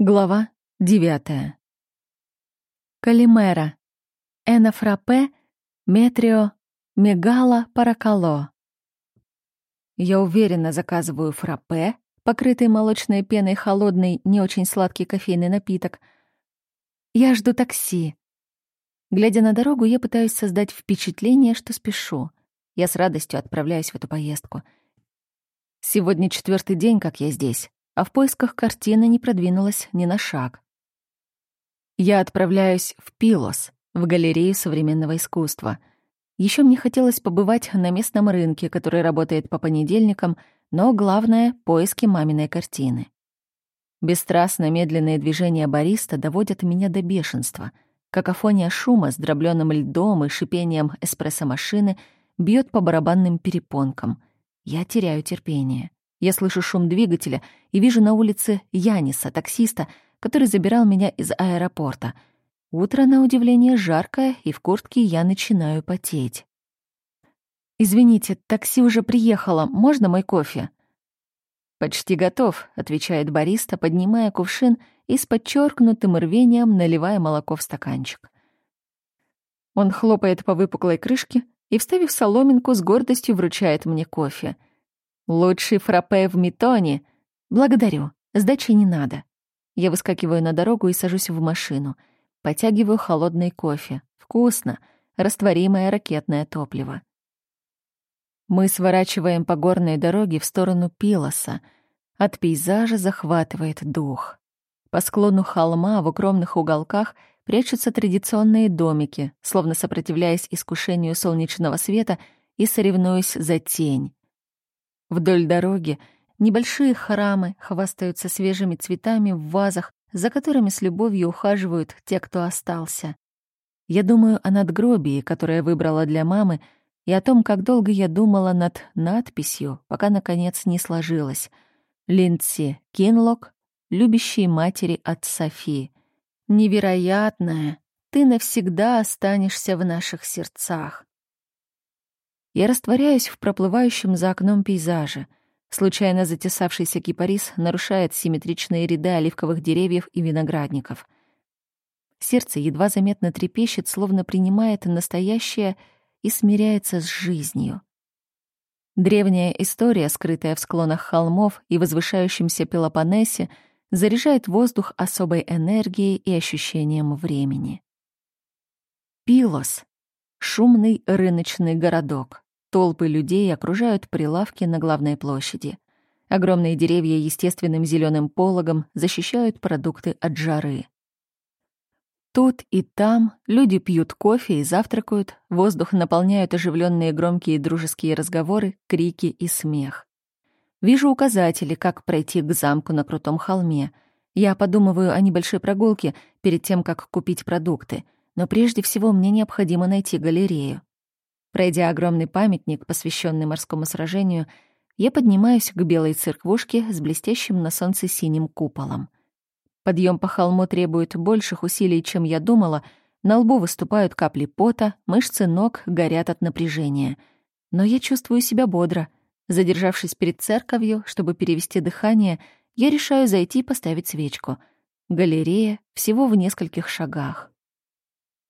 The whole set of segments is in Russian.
Глава девятая. Калимера. Энафрапе метрио мегала паракало. Я уверенно заказываю фраппе, покрытый молочной пеной холодный, не очень сладкий кофейный напиток. Я жду такси. Глядя на дорогу, я пытаюсь создать впечатление, что спешу. Я с радостью отправляюсь в эту поездку. Сегодня четвертый день, как я здесь а в поисках картины не продвинулась ни на шаг. Я отправляюсь в Пилос, в галерею современного искусства. Еще мне хотелось побывать на местном рынке, который работает по понедельникам, но главное — поиски маминой картины. Бесстрастно медленные движения бариста доводят меня до бешенства. Какофония шума с дроблённым льдом и шипением эспрессо-машины бьет по барабанным перепонкам. Я теряю терпение. Я слышу шум двигателя и вижу на улице Яниса, таксиста, который забирал меня из аэропорта. Утро, на удивление, жаркое, и в куртке я начинаю потеть. «Извините, такси уже приехало. Можно мой кофе?» «Почти готов», — отвечает бариста, поднимая кувшин и с подчеркнутым рвением наливая молоко в стаканчик. Он хлопает по выпуклой крышке и, вставив соломинку, с гордостью вручает мне кофе — Лучший фраппе в Метоне. Благодарю. Сдачи не надо. Я выскакиваю на дорогу и сажусь в машину. Потягиваю холодный кофе. Вкусно. Растворимое ракетное топливо. Мы сворачиваем по горной дороге в сторону Пилоса. От пейзажа захватывает дух. По склону холма в укромных уголках прячутся традиционные домики, словно сопротивляясь искушению солнечного света и соревнуясь за тень. Вдоль дороги небольшие храмы хвастаются свежими цветами в вазах, за которыми с любовью ухаживают те, кто остался. Я думаю о надгробии, которое выбрала для мамы, и о том, как долго я думала над надписью, пока, наконец, не сложилось. Линдси Кинлок, любящей матери от Софи. Невероятная, ты навсегда останешься в наших сердцах. Я растворяюсь в проплывающем за окном пейзаже. Случайно затесавшийся кипарис нарушает симметричные ряды оливковых деревьев и виноградников. Сердце едва заметно трепещет, словно принимает настоящее и смиряется с жизнью. Древняя история, скрытая в склонах холмов и возвышающемся Пелопоннесе, заряжает воздух особой энергией и ощущением времени. Пилос — шумный рыночный городок. Толпы людей окружают прилавки на главной площади. Огромные деревья естественным зеленым пологом защищают продукты от жары. Тут и там люди пьют кофе и завтракают, воздух наполняют оживленные громкие дружеские разговоры, крики и смех. Вижу указатели, как пройти к замку на крутом холме. Я подумываю о небольшой прогулке перед тем, как купить продукты, но прежде всего мне необходимо найти галерею. Пройдя огромный памятник, посвященный морскому сражению, я поднимаюсь к белой церквушке с блестящим на солнце синим куполом. Подъем по холму требует больших усилий, чем я думала. На лбу выступают капли пота, мышцы ног горят от напряжения. Но я чувствую себя бодро. Задержавшись перед церковью, чтобы перевести дыхание, я решаю зайти и поставить свечку. Галерея всего в нескольких шагах.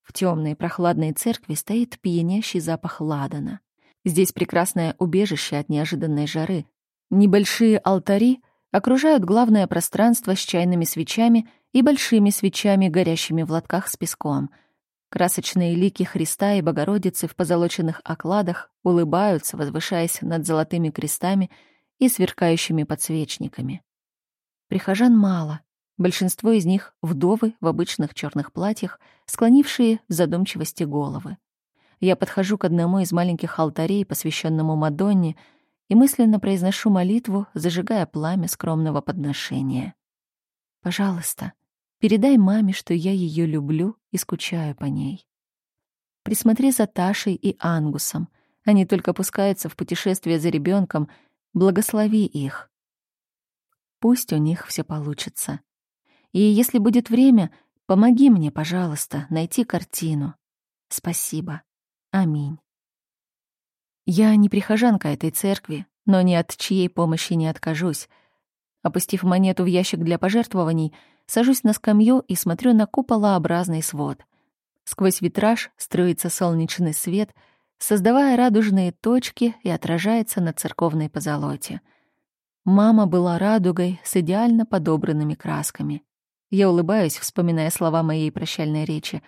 В темной прохладной церкви стоит пьянящий запах ладана. Здесь прекрасное убежище от неожиданной жары. Небольшие алтари окружают главное пространство с чайными свечами и большими свечами, горящими в лотках с песком. Красочные лики Христа и Богородицы в позолоченных окладах улыбаются, возвышаясь над золотыми крестами и сверкающими подсвечниками. Прихожан мало, Большинство из них — вдовы в обычных черных платьях, склонившие в задумчивости головы. Я подхожу к одному из маленьких алтарей, посвященному Мадонне, и мысленно произношу молитву, зажигая пламя скромного подношения. «Пожалуйста, передай маме, что я ее люблю и скучаю по ней. Присмотри за Ташей и Ангусом. Они только пускаются в путешествие за ребенком. Благослови их. Пусть у них все получится. И если будет время, помоги мне, пожалуйста, найти картину. Спасибо. Аминь. Я не прихожанка этой церкви, но ни от чьей помощи не откажусь. Опустив монету в ящик для пожертвований, сажусь на скамью и смотрю на куполообразный свод. Сквозь витраж струится солнечный свет, создавая радужные точки и отражается на церковной позолоте. Мама была радугой с идеально подобранными красками. Я улыбаюсь, вспоминая слова моей прощальной речи.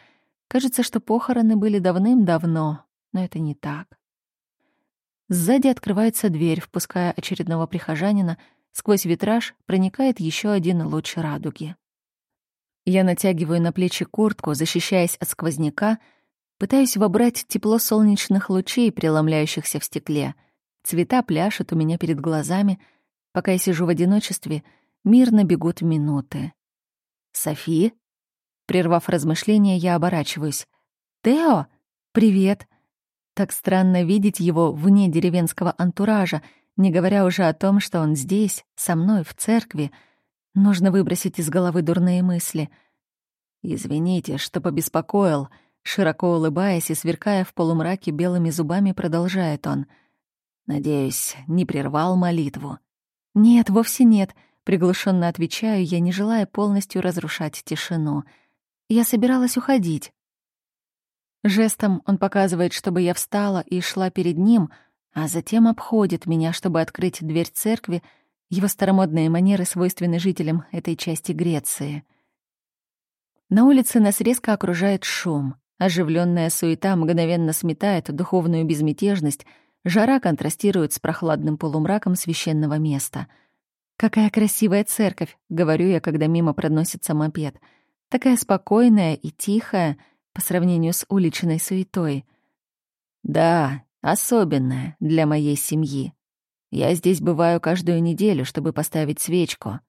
Кажется, что похороны были давным-давно, но это не так. Сзади открывается дверь, впуская очередного прихожанина. Сквозь витраж проникает еще один луч радуги. Я натягиваю на плечи куртку, защищаясь от сквозняка, пытаюсь вобрать тепло солнечных лучей, преломляющихся в стекле. Цвета пляшут у меня перед глазами. Пока я сижу в одиночестве, мирно бегут минуты. «Софи?» Прервав размышления, я оборачиваюсь. «Тео? Привет!» Так странно видеть его вне деревенского антуража, не говоря уже о том, что он здесь, со мной, в церкви. Нужно выбросить из головы дурные мысли. «Извините, что побеспокоил», — широко улыбаясь и сверкая в полумраке белыми зубами, продолжает он. «Надеюсь, не прервал молитву». «Нет, вовсе нет», — приглушенно отвечаю я, не желая полностью разрушать тишину. «Я собиралась уходить». Жестом он показывает, чтобы я встала и шла перед ним, а затем обходит меня, чтобы открыть дверь церкви. Его старомодные манеры свойственны жителям этой части Греции. На улице нас резко окружает шум. Оживленная суета мгновенно сметает духовную безмятежность, жара контрастирует с прохладным полумраком священного места. «Какая красивая церковь!» — говорю я, когда мимо проносится мопед. «Такая спокойная и тихая», — по сравнению с уличной суетой. Да, особенное для моей семьи. Я здесь бываю каждую неделю, чтобы поставить свечку.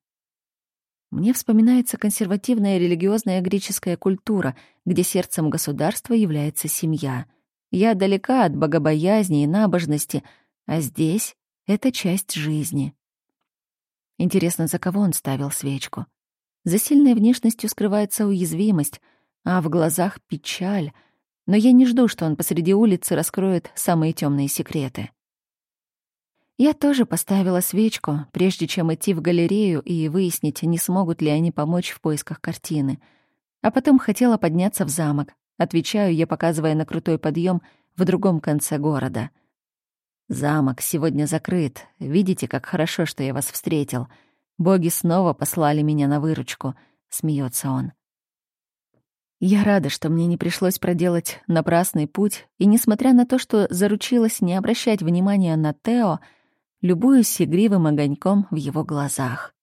Мне вспоминается консервативная религиозная греческая культура, где сердцем государства является семья. Я далека от богобоязни и набожности, а здесь — это часть жизни. Интересно, за кого он ставил свечку? За сильной внешностью скрывается уязвимость — а в глазах печаль. Но я не жду, что он посреди улицы раскроет самые темные секреты. Я тоже поставила свечку, прежде чем идти в галерею и выяснить, не смогут ли они помочь в поисках картины. А потом хотела подняться в замок. Отвечаю я, показывая на крутой подъем в другом конце города. «Замок сегодня закрыт. Видите, как хорошо, что я вас встретил. Боги снова послали меня на выручку», — смеется он. Я рада, что мне не пришлось проделать напрасный путь, и, несмотря на то, что заручилась не обращать внимания на Тео, любуюсь игривым огоньком в его глазах.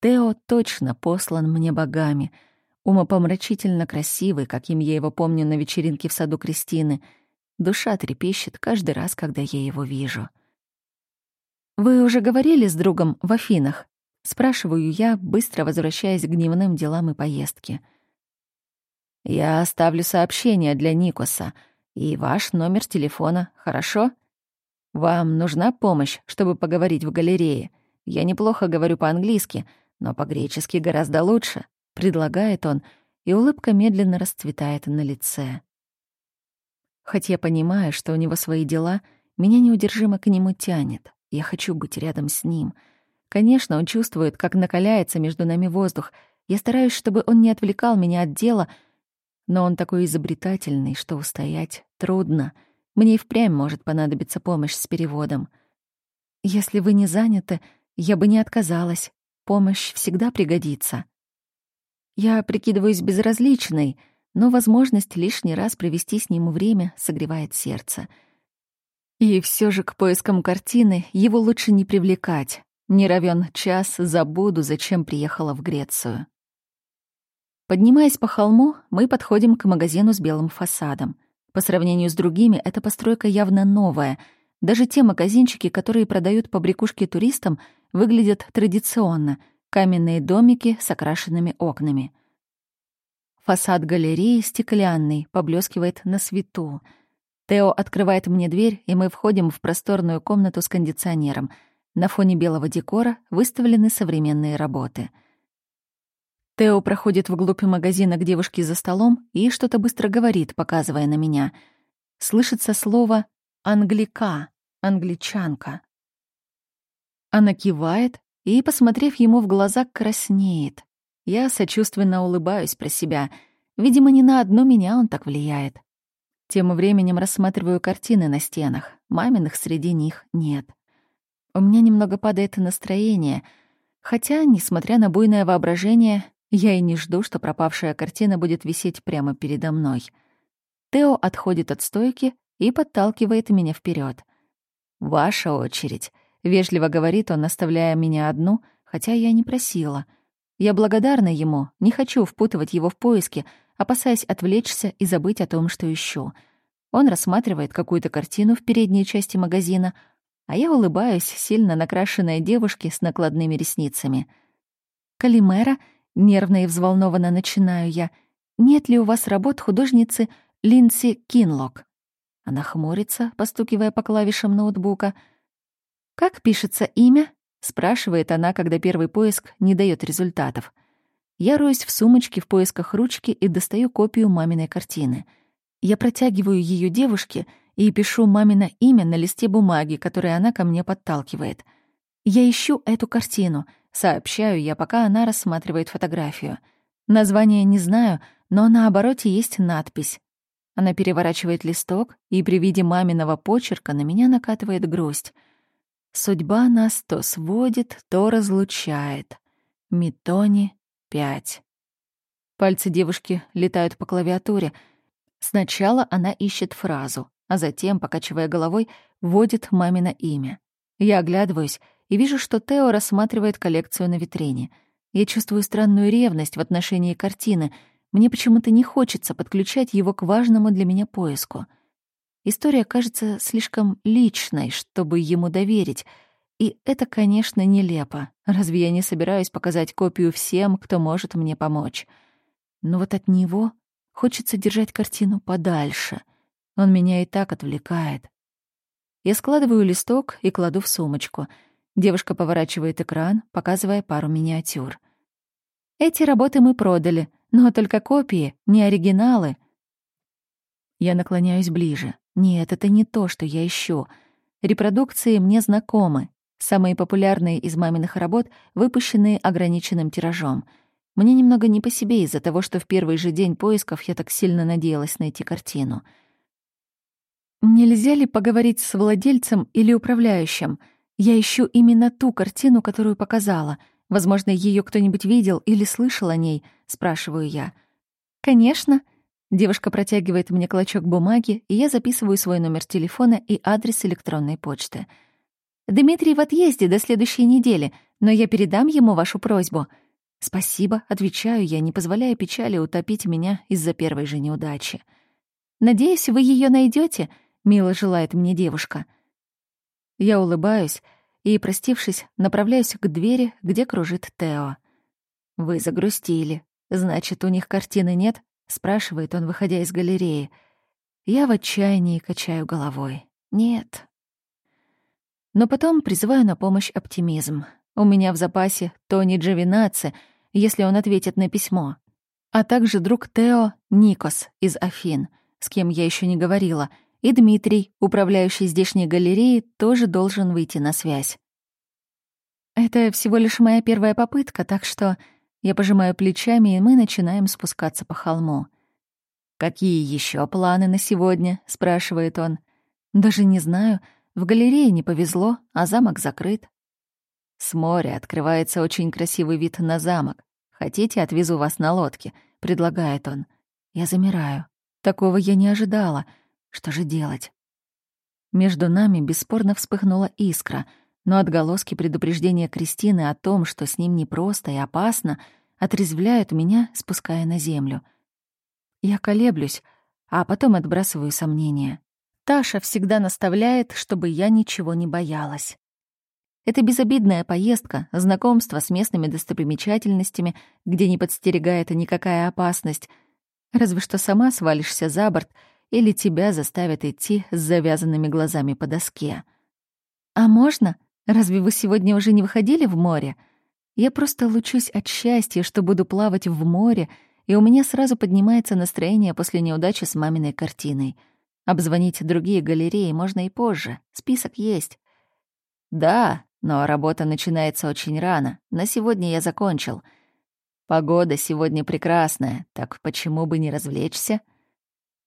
Тео точно послан мне богами, умопомрачительно красивый, каким я его помню на вечеринке в саду Кристины. Душа трепещет каждый раз, когда я его вижу. «Вы уже говорили с другом в Афинах?» — спрашиваю я, быстро возвращаясь к дневным делам и поездке — я оставлю сообщение для Никоса и ваш номер телефона, хорошо? Вам нужна помощь, чтобы поговорить в галерее? Я неплохо говорю по-английски, но по-гречески гораздо лучше, предлагает он, и улыбка медленно расцветает на лице. Хоть я понимаю, что у него свои дела, меня неудержимо к нему тянет. Я хочу быть рядом с ним. Конечно, он чувствует, как накаляется между нами воздух. Я стараюсь, чтобы он не отвлекал меня от дела — но он такой изобретательный, что устоять трудно. Мне и впрямь может понадобиться помощь с переводом. Если вы не заняты, я бы не отказалась. Помощь всегда пригодится. Я прикидываюсь безразличной, но возможность лишний раз провести с ним время согревает сердце. И все же к поискам картины его лучше не привлекать. Не равен час забуду, зачем приехала в Грецию. Поднимаясь по холму, мы подходим к магазину с белым фасадом. По сравнению с другими, эта постройка явно новая. Даже те магазинчики, которые продают побрякушки туристам, выглядят традиционно. Каменные домики с окрашенными окнами. Фасад галереи стеклянный, поблескивает на свету. Тео открывает мне дверь, и мы входим в просторную комнату с кондиционером. На фоне белого декора выставлены современные работы — Тео проходит вглубь магазина к девушке за столом и что-то быстро говорит, показывая на меня. Слышится слово «англика», «англичанка». Она кивает, и, посмотрев ему в глаза, краснеет. Я сочувственно улыбаюсь про себя. Видимо, не на одну меня он так влияет. Тем временем рассматриваю картины на стенах. Маминых среди них нет. У меня немного падает настроение, хотя, несмотря на буйное воображение, я и не жду, что пропавшая картина будет висеть прямо передо мной. Тео отходит от стойки и подталкивает меня вперед. «Ваша очередь», — вежливо говорит он, оставляя меня одну, хотя я не просила — я благодарна ему, не хочу впутывать его в поиски, опасаясь отвлечься и забыть о том, что ищу. Он рассматривает какую-то картину в передней части магазина, а я улыбаюсь сильно накрашенной девушке с накладными ресницами. «Калимера?» — нервно и взволнованно начинаю я. «Нет ли у вас работ художницы Линдси Кинлок?» Она хмурится, постукивая по клавишам ноутбука. «Как пишется имя?» Спрашивает она, когда первый поиск не дает результатов. Я роюсь в сумочке в поисках ручки и достаю копию маминой картины. Я протягиваю ее девушке и пишу мамино имя на листе бумаги, который она ко мне подталкивает. Я ищу эту картину, сообщаю я, пока она рассматривает фотографию. Название не знаю, но на обороте есть надпись. Она переворачивает листок, и при виде маминого почерка на меня накатывает грусть — Судьба нас то сводит, то разлучает. Митони 5. Пальцы девушки летают по клавиатуре. Сначала она ищет фразу, а затем, покачивая головой, вводит мамино имя. Я оглядываюсь и вижу, что Тео рассматривает коллекцию на витрине. Я чувствую странную ревность в отношении картины. Мне почему-то не хочется подключать его к важному для меня поиску — История кажется слишком личной, чтобы ему доверить. И это, конечно, нелепо. Разве я не собираюсь показать копию всем, кто может мне помочь? Но вот от него хочется держать картину подальше. Он меня и так отвлекает. Я складываю листок и кладу в сумочку. Девушка поворачивает экран, показывая пару миниатюр. Эти работы мы продали, но только копии, не оригиналы. Я наклоняюсь ближе. Нет, это не то, что я ищу. Репродукции мне знакомы. Самые популярные из маминых работ, выпущенные ограниченным тиражом. Мне немного не по себе из-за того, что в первый же день поисков я так сильно надеялась найти картину. Нельзя ли поговорить с владельцем или управляющим? Я ищу именно ту картину, которую показала. Возможно, ее кто-нибудь видел или слышал о ней, спрашиваю я. Конечно, Девушка протягивает мне клочок бумаги, и я записываю свой номер телефона и адрес электронной почты. «Дмитрий в отъезде до следующей недели, но я передам ему вашу просьбу». «Спасибо», — отвечаю я, не позволяя печали утопить меня из-за первой же неудачи. «Надеюсь, вы ее найдете, мило желает мне девушка. Я улыбаюсь и, простившись, направляюсь к двери, где кружит Тео. «Вы загрустили. Значит, у них картины нет?» Спрашивает он, выходя из галереи. Я в отчаянии качаю головой. Нет. Но потом призываю на помощь оптимизм. У меня в запасе Тони Джовинаци, если он ответит на письмо. А также друг Тео Никос из Афин, с кем я еще не говорила, и Дмитрий, управляющий здешней галереей, тоже должен выйти на связь. Это всего лишь моя первая попытка, так что я пожимаю плечами, и мы начинаем спускаться по холму. «Какие еще планы на сегодня?» — спрашивает он. «Даже не знаю. В галерее не повезло, а замок закрыт». С моря открывается очень красивый вид на замок. «Хотите, отвезу вас на лодке?» — предлагает он. Я замираю. Такого я не ожидала. Что же делать? Между нами бесспорно вспыхнула искра — но отголоски предупреждения Кристины о том, что с ним непросто и опасно, отрезвляют меня, спуская на землю. Я колеблюсь, а потом отбрасываю сомнения. Таша всегда наставляет, чтобы я ничего не боялась. Это безобидная поездка, знакомство с местными достопримечательностями, где не подстерегает никакая опасность. Разве что сама свалишься за борт или тебя заставят идти с завязанными глазами по доске. «А можно?» Разве вы сегодня уже не выходили в море? Я просто лучусь от счастья, что буду плавать в море, и у меня сразу поднимается настроение после неудачи с маминой картиной. Обзвонить другие галереи можно и позже. Список есть. Да, но работа начинается очень рано. На сегодня я закончил. Погода сегодня прекрасная, так почему бы не развлечься?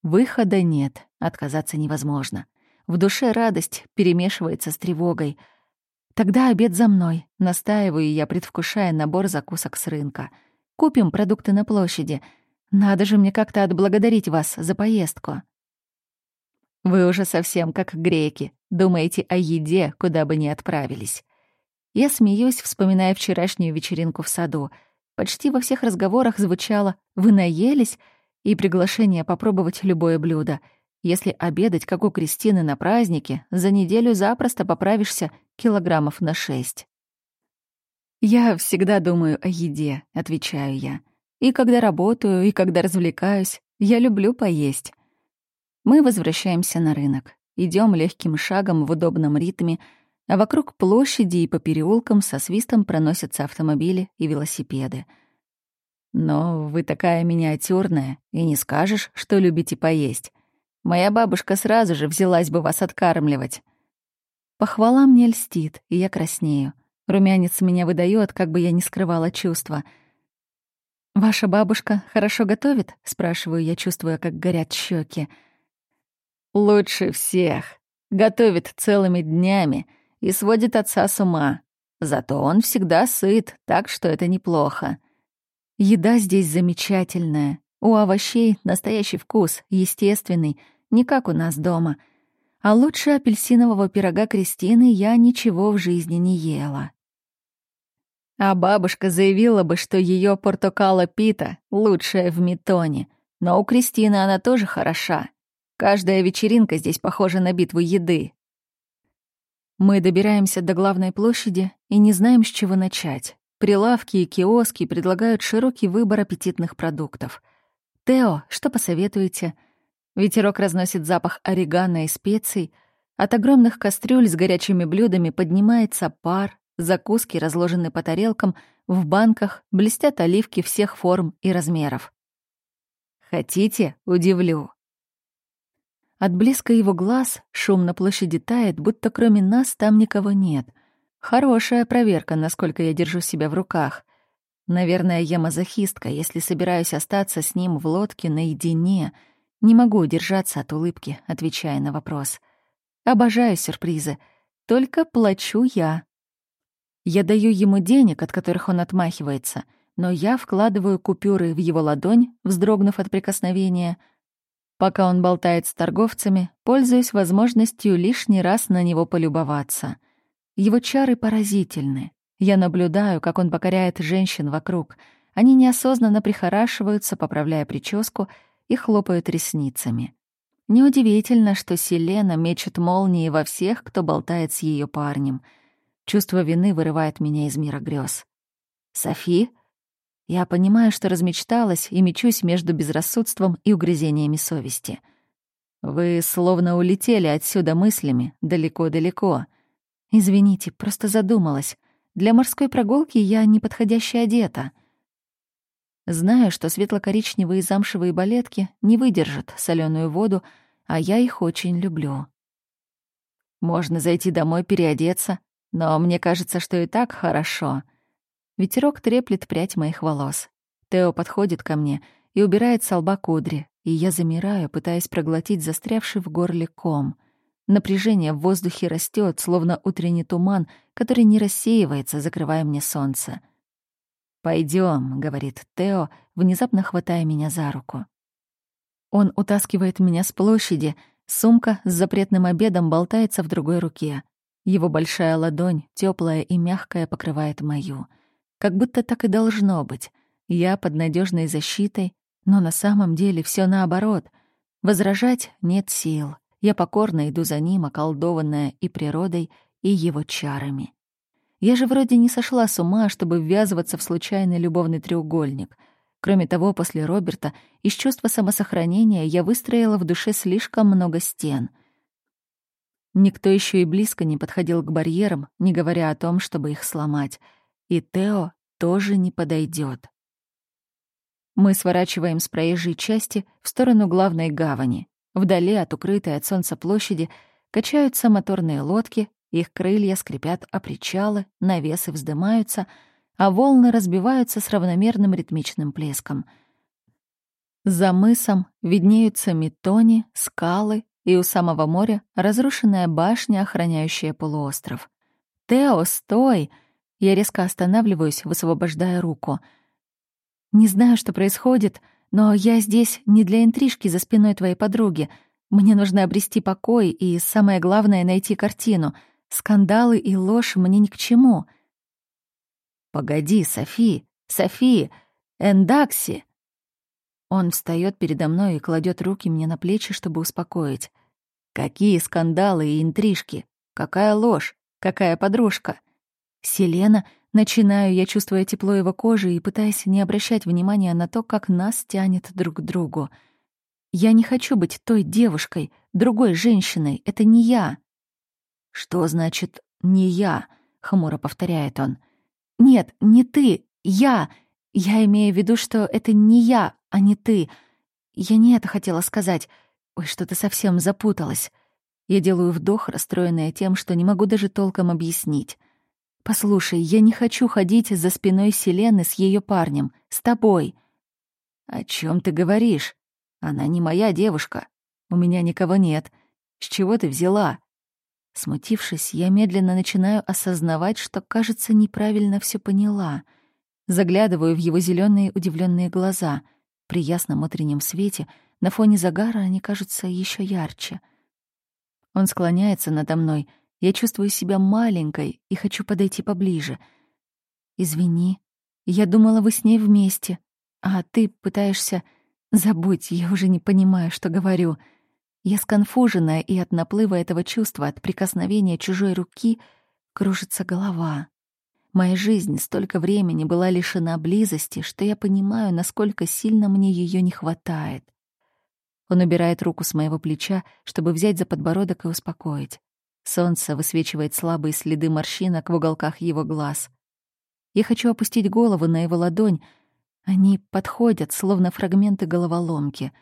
Выхода нет, отказаться невозможно. В душе радость перемешивается с тревогой. Тогда обед за мной, настаиваю я, предвкушая набор закусок с рынка. Купим продукты на площади. Надо же мне как-то отблагодарить вас за поездку. Вы уже совсем как греки, думаете о еде, куда бы ни отправились. Я смеюсь, вспоминая вчерашнюю вечеринку в саду. Почти во всех разговорах звучало «Вы наелись?» и приглашение попробовать любое блюдо — если обедать, как у Кристины на празднике, за неделю запросто поправишься килограммов на шесть. «Я всегда думаю о еде», — отвечаю я. «И когда работаю, и когда развлекаюсь, я люблю поесть». Мы возвращаемся на рынок. Идем легким шагом в удобном ритме, а вокруг площади и по переулкам со свистом проносятся автомобили и велосипеды. Но вы такая миниатюрная, и не скажешь, что любите поесть. Моя бабушка сразу же взялась бы вас откармливать. Похвала мне льстит, и я краснею. Румянец меня выдает, как бы я ни скрывала чувства. «Ваша бабушка хорошо готовит?» — спрашиваю я, чувствуя, как горят щеки. «Лучше всех. Готовит целыми днями и сводит отца с ума. Зато он всегда сыт, так что это неплохо. Еда здесь замечательная. У овощей настоящий вкус, естественный — не как у нас дома. А лучше апельсинового пирога Кристины я ничего в жизни не ела. А бабушка заявила бы, что ее портокала пита лучшая в Метоне. Но у Кристины она тоже хороша. Каждая вечеринка здесь похожа на битву еды. Мы добираемся до главной площади и не знаем, с чего начать. Прилавки и киоски предлагают широкий выбор аппетитных продуктов. «Тео, что посоветуете?» Ветерок разносит запах орегано и специй. От огромных кастрюль с горячими блюдами поднимается пар, закуски разложены по тарелкам, в банках блестят оливки всех форм и размеров. «Хотите?» — удивлю. От блеска его глаз шум на площади тает, будто кроме нас там никого нет. Хорошая проверка, насколько я держу себя в руках. Наверное, я мазохистка, если собираюсь остаться с ним в лодке наедине — не могу удержаться от улыбки, отвечая на вопрос. Обожаю сюрпризы. Только плачу я. Я даю ему денег, от которых он отмахивается, но я вкладываю купюры в его ладонь, вздрогнув от прикосновения. Пока он болтает с торговцами, пользуюсь возможностью лишний раз на него полюбоваться. Его чары поразительны. Я наблюдаю, как он покоряет женщин вокруг. Они неосознанно прихорашиваются, поправляя прическу — и хлопают ресницами. Неудивительно, что Селена мечет молнии во всех, кто болтает с ее парнем. Чувство вины вырывает меня из мира грез. «Софи?» Я понимаю, что размечталась и мечусь между безрассудством и угрызениями совести. Вы словно улетели отсюда мыслями, далеко-далеко. Извините, просто задумалась. Для морской прогулки я неподходяще одета — Знаю, что светло-коричневые замшевые балетки не выдержат соленую воду, а я их очень люблю. Можно зайти домой переодеться, но мне кажется, что и так хорошо. Ветерок треплет прядь моих волос. Тео подходит ко мне и убирает с лба кудри, и я замираю, пытаясь проглотить застрявший в горле ком. Напряжение в воздухе растет, словно утренний туман, который не рассеивается, закрывая мне солнце. Пойдем, говорит Тео, внезапно хватая меня за руку. Он утаскивает меня с площади, сумка с запретным обедом болтается в другой руке. Его большая ладонь, теплая и мягкая, покрывает мою. Как будто так и должно быть. Я под надежной защитой, но на самом деле все наоборот. Возражать нет сил. Я покорно иду за ним, околдованная и природой, и его чарами. Я же вроде не сошла с ума, чтобы ввязываться в случайный любовный треугольник. Кроме того, после Роберта из чувства самосохранения я выстроила в душе слишком много стен. Никто еще и близко не подходил к барьерам, не говоря о том, чтобы их сломать. И Тео тоже не подойдет. Мы сворачиваем с проезжей части в сторону главной гавани. Вдали от укрытой от солнца площади качаются моторные лодки, Их крылья скрипят о причалы, навесы вздымаются, а волны разбиваются с равномерным ритмичным плеском. За мысом виднеются метони, скалы и у самого моря разрушенная башня, охраняющая полуостров. «Тео, стой!» Я резко останавливаюсь, высвобождая руку. «Не знаю, что происходит, но я здесь не для интрижки за спиной твоей подруги. Мне нужно обрести покой и, самое главное, найти картину. Скандалы и ложь мне ни к чему». «Погоди, Софи! Софи! Эндакси!» Он встает передо мной и кладет руки мне на плечи, чтобы успокоить. «Какие скандалы и интрижки! Какая ложь! Какая подружка!» «Селена!» Начинаю я, чувствуя тепло его кожи и пытаясь не обращать внимания на то, как нас тянет друг к другу. «Я не хочу быть той девушкой, другой женщиной. Это не я». «Что значит «не я»?» — хмуро повторяет он. «Нет, не ты, я. Я имею в виду, что это не я, а не ты. Я не это хотела сказать. Ой, что-то совсем запуталась». Я делаю вдох, расстроенная тем, что не могу даже толком объяснить. «Послушай, я не хочу ходить за спиной Селены с ее парнем, с тобой». «О чем ты говоришь? Она не моя девушка. У меня никого нет. С чего ты взяла?» Смутившись, я медленно начинаю осознавать, что, кажется, неправильно все поняла. Заглядываю в его зеленые удивленные глаза. При ясном утреннем свете на фоне загара они кажутся еще ярче. Он склоняется надо мной — я чувствую себя маленькой и хочу подойти поближе. Извини, я думала, вы с ней вместе, а ты пытаешься... Забудь, я уже не понимаю, что говорю. Я сконфуженная, и от наплыва этого чувства, от прикосновения чужой руки кружится голова. Моя жизнь столько времени была лишена близости, что я понимаю, насколько сильно мне ее не хватает. Он убирает руку с моего плеча, чтобы взять за подбородок и успокоить. Солнце высвечивает слабые следы морщинок в уголках его глаз. Я хочу опустить голову на его ладонь. Они подходят, словно фрагменты головоломки.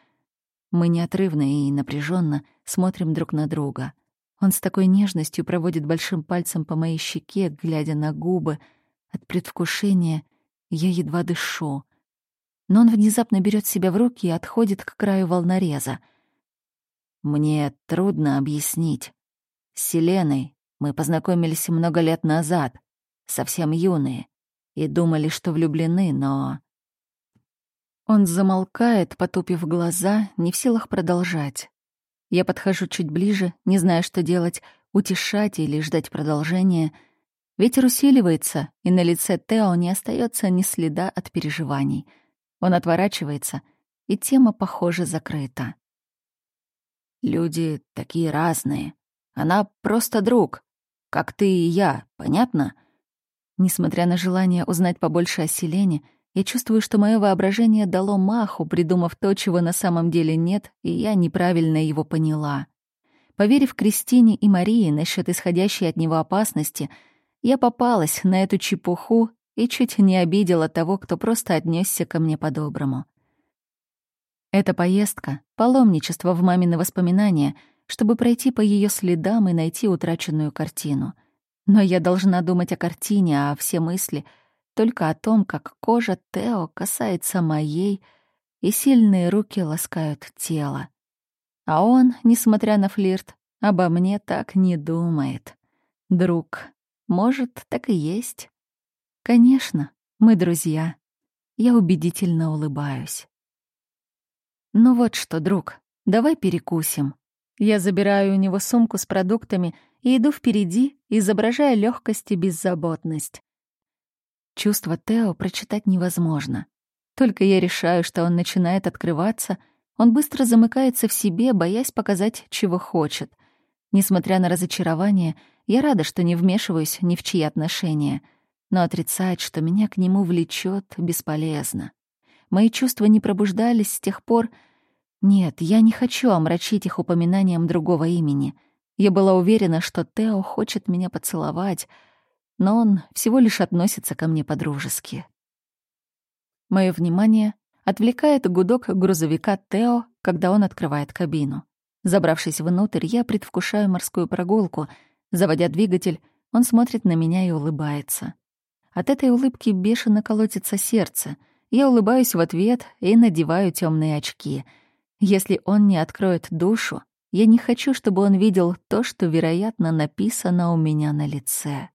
Мы неотрывно и напряженно смотрим друг на друга. Он с такой нежностью проводит большим пальцем по моей щеке, глядя на губы. От предвкушения я едва дышу. Но он внезапно берет себя в руки и отходит к краю волнореза. Мне трудно объяснить. С Селеной мы познакомились много лет назад, совсем юные, и думали, что влюблены, но... Он замолкает, потупив глаза, не в силах продолжать. Я подхожу чуть ближе, не зная, что делать, утешать или ждать продолжения. Ветер усиливается, и на лице Тео не остается ни следа от переживаний. Он отворачивается, и тема, похоже, закрыта. «Люди такие разные», она просто друг, как ты и я, понятно? Несмотря на желание узнать побольше о Селене, я чувствую, что мое воображение дало маху, придумав то, чего на самом деле нет, и я неправильно его поняла. Поверив Кристине и Марии насчет исходящей от него опасности, я попалась на эту чепуху и чуть не обидела того, кто просто отнесся ко мне по-доброму. Эта поездка — паломничество в мамины воспоминания — чтобы пройти по ее следам и найти утраченную картину. Но я должна думать о картине, а все мысли только о том, как кожа Тео касается моей, и сильные руки ласкают тело. А он, несмотря на флирт, обо мне так не думает. Друг, может, так и есть. Конечно, мы друзья. Я убедительно улыбаюсь. Ну вот что, друг, давай перекусим. Я забираю у него сумку с продуктами и иду впереди, изображая легкость и беззаботность. Чувство Тео прочитать невозможно. Только я решаю, что он начинает открываться, он быстро замыкается в себе, боясь показать, чего хочет. Несмотря на разочарование, я рада, что не вмешиваюсь ни в чьи отношения. Но отрицать, что меня к нему влечет, бесполезно. Мои чувства не пробуждались с тех пор, нет, я не хочу омрачить их упоминанием другого имени. Я была уверена, что Тео хочет меня поцеловать, но он всего лишь относится ко мне по-дружески. Мое внимание отвлекает гудок грузовика Тео, когда он открывает кабину. Забравшись внутрь, я предвкушаю морскую прогулку, Заводя двигатель, он смотрит на меня и улыбается. От этой улыбки бешено колотится сердце. Я улыбаюсь в ответ и надеваю темные очки. Если он не откроет душу, я не хочу, чтобы он видел то, что, вероятно, написано у меня на лице.